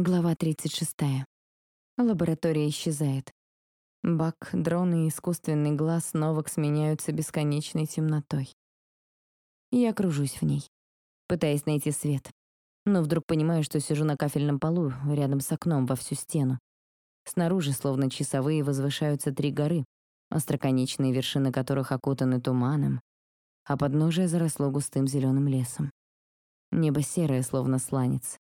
Глава 36. Лаборатория исчезает. Бак, дрон и искусственный глаз новок сменяются бесконечной темнотой. Я кружусь в ней, пытаясь найти свет. Но вдруг понимаю, что сижу на кафельном полу, рядом с окном во всю стену. Снаружи, словно часовые, возвышаются три горы, остроконечные вершины которых окутаны туманом, а подножие заросло густым зеленым лесом. Небо серое, словно сланец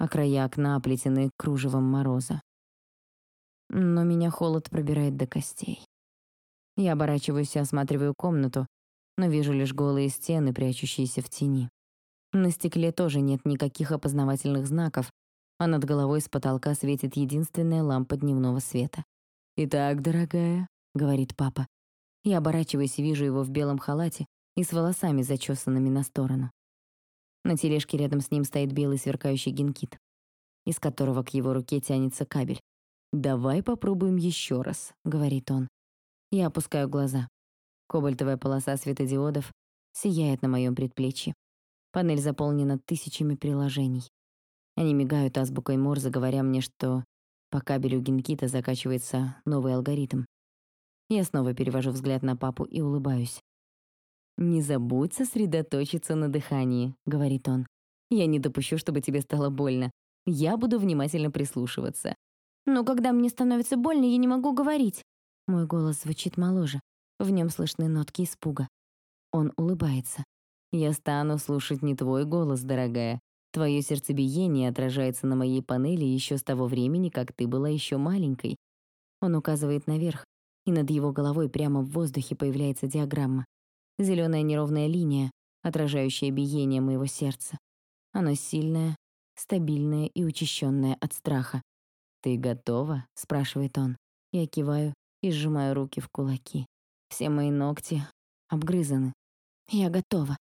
а края окна оплетены кружевом мороза. Но меня холод пробирает до костей. Я оборачиваюсь и осматриваю комнату, но вижу лишь голые стены, прячущиеся в тени. На стекле тоже нет никаких опознавательных знаков, а над головой с потолка светит единственная лампа дневного света. «Итак, дорогая», — говорит папа. Я оборачиваюсь и вижу его в белом халате и с волосами, зачесанными на сторону. На тележке рядом с ним стоит белый сверкающий генкит, из которого к его руке тянется кабель. «Давай попробуем еще раз», — говорит он. Я опускаю глаза. Кобальтовая полоса светодиодов сияет на моем предплечье. Панель заполнена тысячами приложений. Они мигают азбукой Морзе, говоря мне, что по кабелю генкита закачивается новый алгоритм. Я снова перевожу взгляд на папу и улыбаюсь. «Не забудь сосредоточиться на дыхании», — говорит он. «Я не допущу, чтобы тебе стало больно. Я буду внимательно прислушиваться». «Но когда мне становится больно, я не могу говорить». Мой голос звучит моложе. В нем слышны нотки испуга. Он улыбается. «Я стану слушать не твой голос, дорогая. Твое сердцебиение отражается на моей панели еще с того времени, как ты была еще маленькой». Он указывает наверх, и над его головой прямо в воздухе появляется диаграмма. Зеленая неровная линия, отражающая биение моего сердца. Оно сильное, стабильное и учащенное от страха. «Ты готова?» — спрашивает он. Я киваю и сжимаю руки в кулаки. Все мои ногти обгрызаны. Я готова.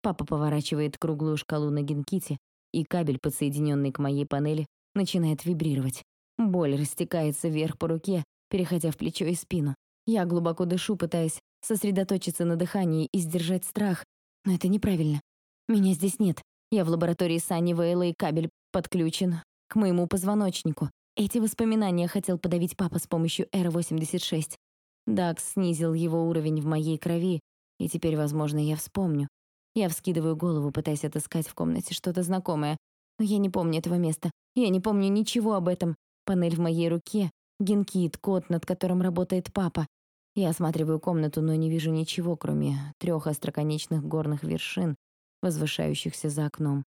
Папа поворачивает круглую шкалу на генките, и кабель, подсоединенный к моей панели, начинает вибрировать. Боль растекается вверх по руке, переходя в плечо и спину. Я глубоко дышу, пытаясь сосредоточиться на дыхании и сдержать страх. Но это неправильно. Меня здесь нет. Я в лаборатории Санни Вейла, и кабель подключен к моему позвоночнику. Эти воспоминания хотел подавить папа с помощью Р-86. Дакс снизил его уровень в моей крови, и теперь, возможно, я вспомню. Я вскидываю голову, пытаясь отыскать в комнате что-то знакомое. Но я не помню этого места. Я не помню ничего об этом. Панель в моей руке, генкит, код, над которым работает папа. Я осматриваю комнату, но не вижу ничего, кроме трех остроконечных горных вершин, возвышающихся за окном.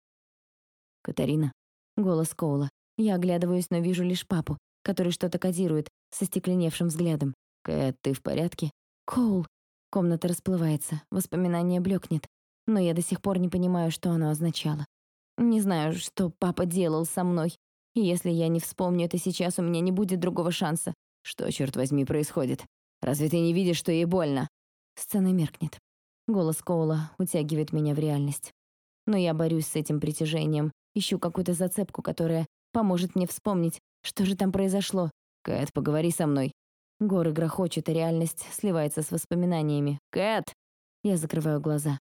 «Катарина?» — голос Коула. Я оглядываюсь, но вижу лишь папу, который что-то кодирует, со стекленевшим взглядом. «Кэт, ты в порядке?» «Коул!» Комната расплывается, воспоминание блекнет, но я до сих пор не понимаю, что оно означало. Не знаю, что папа делал со мной, и если я не вспомню это сейчас, у меня не будет другого шанса. Что, черт возьми, происходит? Разве ты не видишь, что ей больно?» Сцена меркнет. Голос Коула утягивает меня в реальность. Но я борюсь с этим притяжением, ищу какую-то зацепку, которая поможет мне вспомнить, что же там произошло. «Кэт, поговори со мной». Горы грохочут, и реальность сливается с воспоминаниями. «Кэт!» Я закрываю глаза.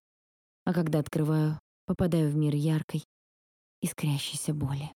А когда открываю, попадаю в мир яркой, искрящейся боли.